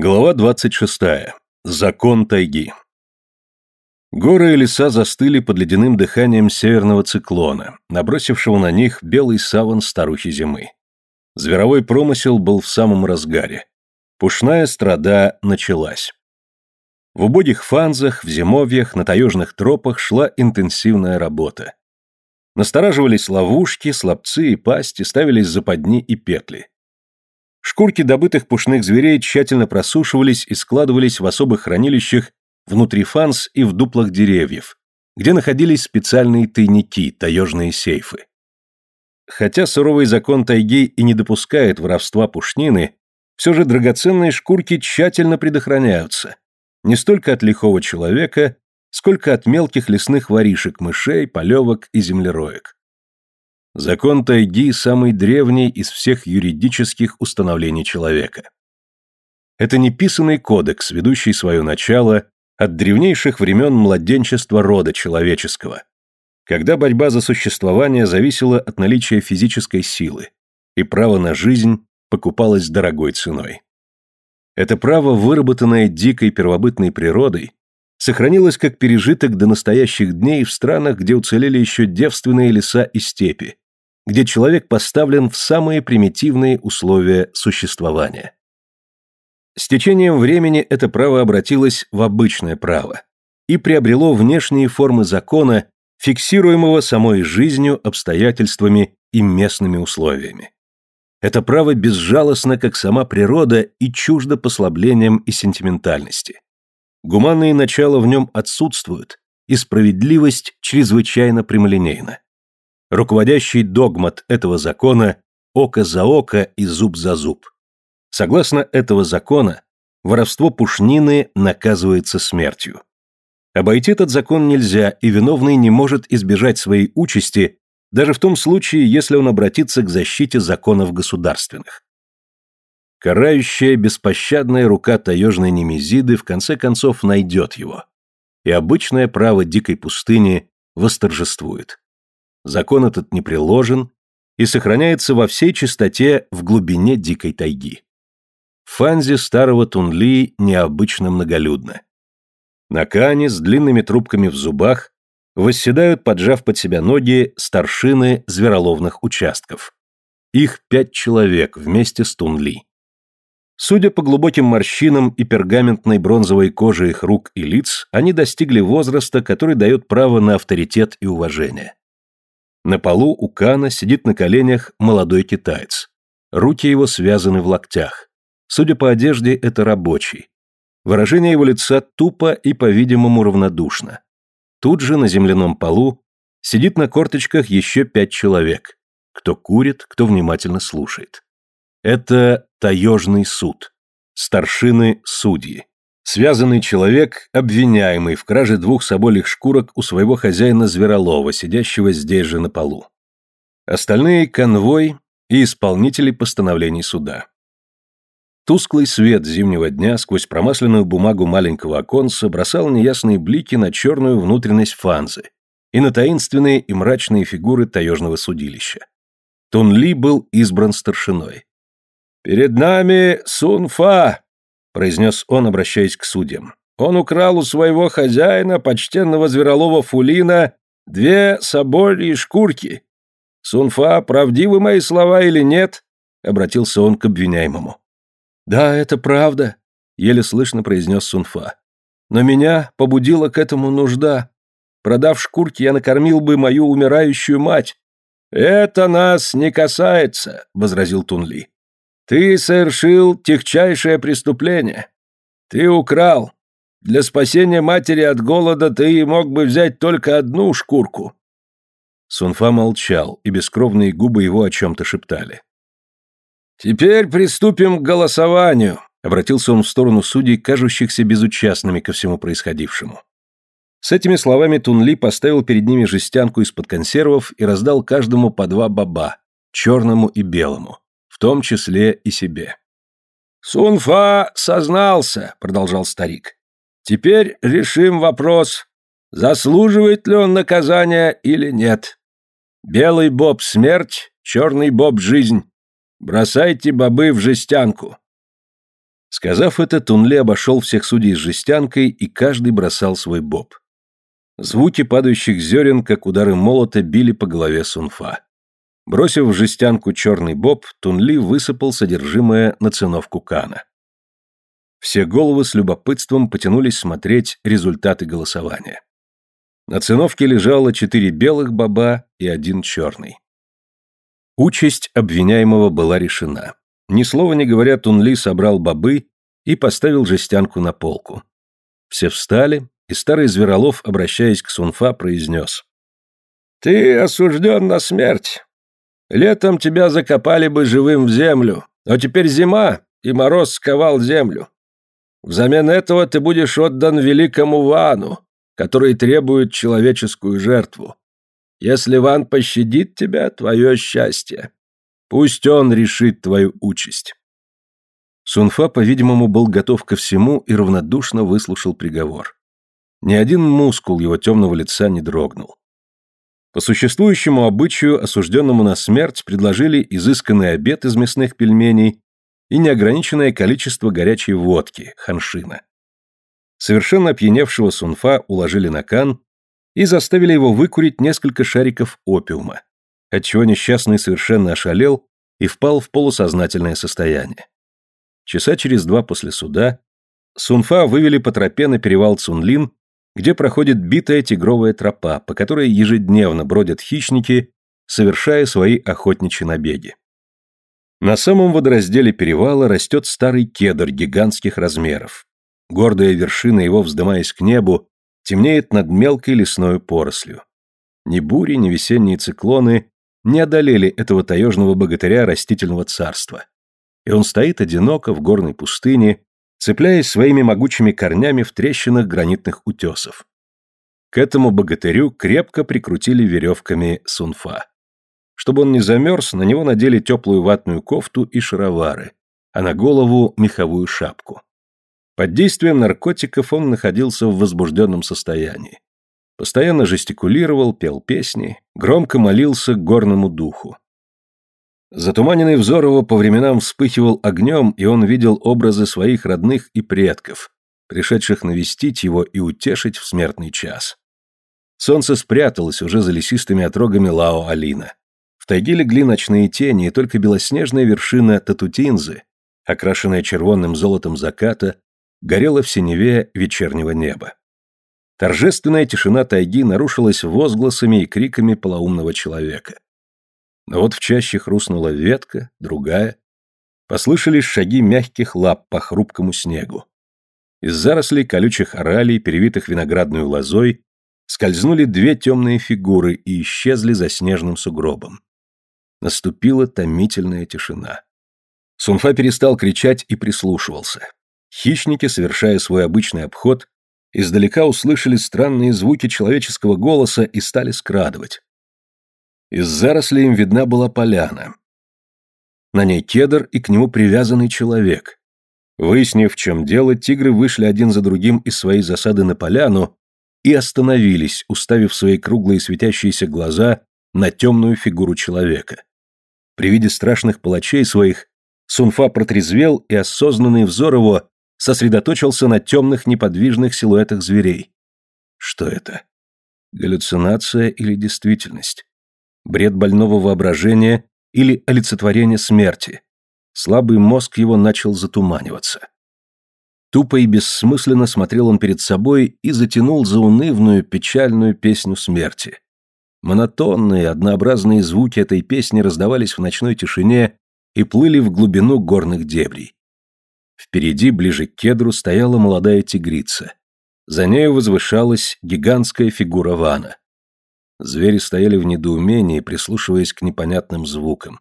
Глава 26. Закон тайги. Горы и леса застыли под ледяным дыханием северного циклона, набросившего на них белый саван старухи зимы. Зверовой промысел был в самом разгаре. Пушная страда началась. В убогих фанзах, в зимовьях, на таежных тропах шла интенсивная работа. Настораживались ловушки, слабцы и пасти, ставились западни и петли. Шкурки добытых пушных зверей тщательно просушивались и складывались в особых хранилищах внутри фанс и в дуплах деревьев, где находились специальные тайники, таежные сейфы. Хотя суровый закон тайги и не допускает воровства пушнины, все же драгоценные шкурки тщательно предохраняются, не столько от лихого человека, сколько от мелких лесных воришек, мышей, полевок и землероек. Закон тайги – самый древний из всех юридических установлений человека. Это неписанный кодекс, ведущий свое начало от древнейших времен младенчества рода человеческого, когда борьба за существование зависела от наличия физической силы, и право на жизнь покупалось дорогой ценой. Это право, выработанное дикой первобытной природой, сохранилось как пережиток до настоящих дней в странах, где уцелели еще девственные леса и степи, где человек поставлен в самые примитивные условия существования. С течением времени это право обратилось в обычное право и приобрело внешние формы закона, фиксируемого самой жизнью, обстоятельствами и местными условиями. Это право безжалостно, как сама природа, и чуждо послаблениям и сентиментальности. Гуманные начала в нем отсутствуют, и справедливость чрезвычайно прямолинейна руководящий догмат этого закона «Око за око и зуб за зуб». Согласно этого закона, воровство пушнины наказывается смертью. Обойти этот закон нельзя, и виновный не может избежать своей участи даже в том случае, если он обратится к защите законов государственных. Карающая беспощадная рука таежной Немезиды в конце концов найдет его, и обычное право дикой пустыни восторжествует закон этот не приложен и сохраняется во всей чистоте в глубине дикой тайги. Фанзи старого Тунли необычно многолюдно. На кане с длинными трубками в зубах восседают, поджав под себя ноги, старшины звероловных участков. Их пять человек вместе с Тунли. Судя по глубоким морщинам и пергаментной бронзовой коже их рук и лиц, они достигли возраста, который дает право на авторитет и уважение. На полу у Кана сидит на коленях молодой китаец. Руки его связаны в локтях. Судя по одежде, это рабочий. Выражение его лица тупо и, по-видимому, равнодушно. Тут же на земляном полу сидит на корточках еще пять человек. Кто курит, кто внимательно слушает. Это таежный суд. Старшины судьи. Связанный человек, обвиняемый в краже двух соболих шкурок у своего хозяина Зверолова, сидящего здесь же на полу. Остальные – конвой и исполнители постановлений суда. Тусклый свет зимнего дня сквозь промасленную бумагу маленького оконца бросал неясные блики на черную внутренность фанзы и на таинственные и мрачные фигуры таежного судилища. Тун Ли был избран старшиной. «Перед нами Сун Фа произнес он, обращаясь к судьям. Он украл у своего хозяина, почтенного зверолова Фулина, две собольи шкурки. Сунфа, правдивы мои слова или нет? Обратился он к обвиняемому. Да, это правда, еле слышно произнес Сунфа. Но меня побудила к этому нужда. Продав шкурки, я накормил бы мою умирающую мать. Это нас не касается, возразил Тунли. Ты совершил тягчайшее преступление. Ты украл. Для спасения матери от голода ты мог бы взять только одну шкурку». Сунфа молчал, и бескровные губы его о чем-то шептали. «Теперь приступим к голосованию», — обратился он в сторону судей, кажущихся безучастными ко всему происходившему. С этими словами Тунли поставил перед ними жестянку из-под консервов и раздал каждому по два баба, черному и белому в том числе и себе. «Сунфа сознался», — продолжал старик. «Теперь решим вопрос, заслуживает ли он наказания или нет. Белый боб — смерть, черный боб — жизнь. Бросайте бобы в жестянку». Сказав это, Тунле обошел всех судей с жестянкой, и каждый бросал свой боб. Звуки падающих зерен, как удары молота, били по голове Сунфа. Бросив в жестянку черный боб, Тунли высыпал содержимое на циновку Кана. Все головы с любопытством потянулись смотреть результаты голосования. На циновке лежало четыре белых баба и один черный. Участь обвиняемого была решена. Ни слова не говоря, Тунли собрал бобы и поставил жестянку на полку. Все встали, и старый Зверолов, обращаясь к Сунфа, произнес. «Ты осужден на смерть. Летом тебя закопали бы живым в землю, но теперь зима, и мороз сковал землю. Взамен этого ты будешь отдан великому Вану, который требует человеческую жертву. Если Ван пощадит тебя, твое счастье. Пусть он решит твою участь». Сунфа, по-видимому, был готов ко всему и равнодушно выслушал приговор. Ни один мускул его темного лица не дрогнул. По существующему обычаю осужденному на смерть предложили изысканный обед из мясных пельменей и неограниченное количество горячей водки, ханшина. Совершенно опьяневшего Сунфа уложили на кан и заставили его выкурить несколько шариков опиума, отчего несчастный совершенно ошалел и впал в полусознательное состояние. Часа через два после суда Сунфа вывели по тропе на перевал Цунлин где проходит битая тигровая тропа, по которой ежедневно бродят хищники, совершая свои охотничьи набеги. На самом водоразделе перевала растет старый кедр гигантских размеров. Гордая вершина его, вздымаясь к небу, темнеет над мелкой лесной порослью. Ни бури, ни весенние циклоны не одолели этого таежного богатыря растительного царства. И он стоит одиноко в горной пустыне, цепляясь своими могучими корнями в трещинах гранитных утесов. К этому богатырю крепко прикрутили веревками сунфа. Чтобы он не замерз, на него надели теплую ватную кофту и шаровары, а на голову меховую шапку. Под действием наркотиков он находился в возбужденном состоянии. Постоянно жестикулировал, пел песни, громко молился к горному духу. Затуманенный взор его по временам вспыхивал огнем, и он видел образы своих родных и предков, пришедших навестить его и утешить в смертный час. Солнце спряталось уже за лесистыми отрогами Лао-Алина. В тайге легли ночные тени, и только белоснежная вершина Татутинзы, окрашенная червонным золотом заката, горела в синеве вечернего неба. Торжественная тишина тайги нарушилась возгласами и криками полоумного человека. Но вот в чаще хрустнула ветка, другая. Послышались шаги мягких лап по хрупкому снегу. Из зарослей колючих оралей, перевитых виноградной лозой, скользнули две темные фигуры и исчезли за снежным сугробом. Наступила томительная тишина. Сунфа перестал кричать и прислушивался. Хищники, совершая свой обычный обход, издалека услышали странные звуки человеческого голоса и стали скрадывать. Из зарослей им видна была поляна. На ней кедр и к нему привязанный человек. Выяснив, в чем дело, тигры вышли один за другим из своей засады на поляну и остановились, уставив свои круглые светящиеся глаза на темную фигуру человека. При виде страшных палачей своих Сунфа протрезвел, и осознанный взор его сосредоточился на темных неподвижных силуэтах зверей. Что это? Галлюцинация или действительность? бред больного воображения или олицетворение смерти. Слабый мозг его начал затуманиваться. Тупо и бессмысленно смотрел он перед собой и затянул заунывную, печальную песню смерти. Монотонные, однообразные звуки этой песни раздавались в ночной тишине и плыли в глубину горных дебрей. Впереди, ближе к кедру, стояла молодая тигрица. За нею возвышалась гигантская фигура Вана. Звери стояли в недоумении, прислушиваясь к непонятным звукам.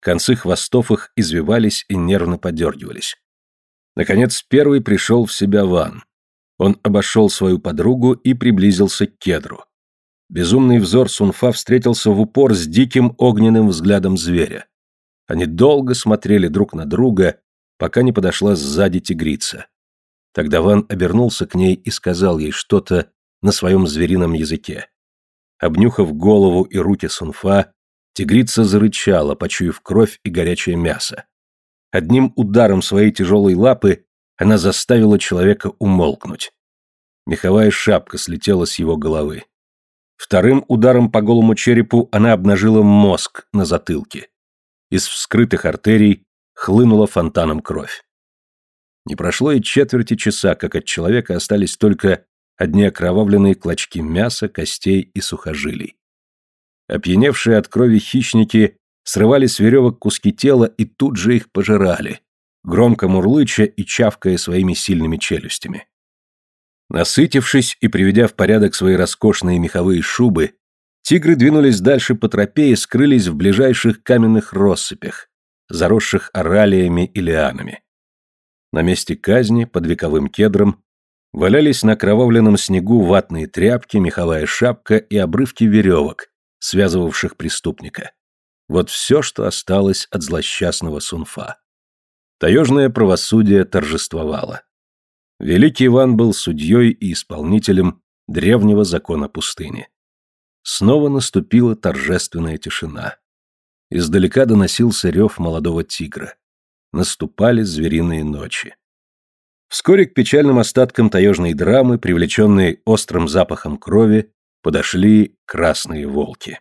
Концы хвостов их извивались и нервно подергивались. Наконец, первый пришел в себя Ван. Он обошел свою подругу и приблизился к кедру. Безумный взор Сунфа встретился в упор с диким огненным взглядом зверя. Они долго смотрели друг на друга, пока не подошла сзади тигрица. Тогда Ван обернулся к ней и сказал ей что-то на своем зверином языке. Обнюхав голову и руки Сунфа, тигрица зарычала, почуяв кровь и горячее мясо. Одним ударом своей тяжелой лапы она заставила человека умолкнуть. Меховая шапка слетела с его головы. Вторым ударом по голому черепу она обнажила мозг на затылке. Из вскрытых артерий хлынула фонтаном кровь. Не прошло и четверти часа, как от человека остались только одни окровавленные клочки мяса, костей и сухожилий. Опьяневшие от крови хищники срывали с веревок куски тела и тут же их пожирали, громко мурлыча и чавкая своими сильными челюстями. Насытившись и приведя в порядок свои роскошные меховые шубы, тигры двинулись дальше по тропе и скрылись в ближайших каменных россыпях, заросших оралиями и лианами. На месте казни, под вековым кедром, Валялись на кровавленном снегу ватные тряпки, меховая шапка и обрывки веревок, связывавших преступника. Вот все, что осталось от злосчастного Сунфа. Таежное правосудие торжествовало. Великий Иван был судьей и исполнителем древнего закона пустыни. Снова наступила торжественная тишина. Издалека доносился рев молодого тигра. Наступали звериные ночи. Вскоре к печальным остаткам таежной драмы, привлеченной острым запахом крови, подошли красные волки.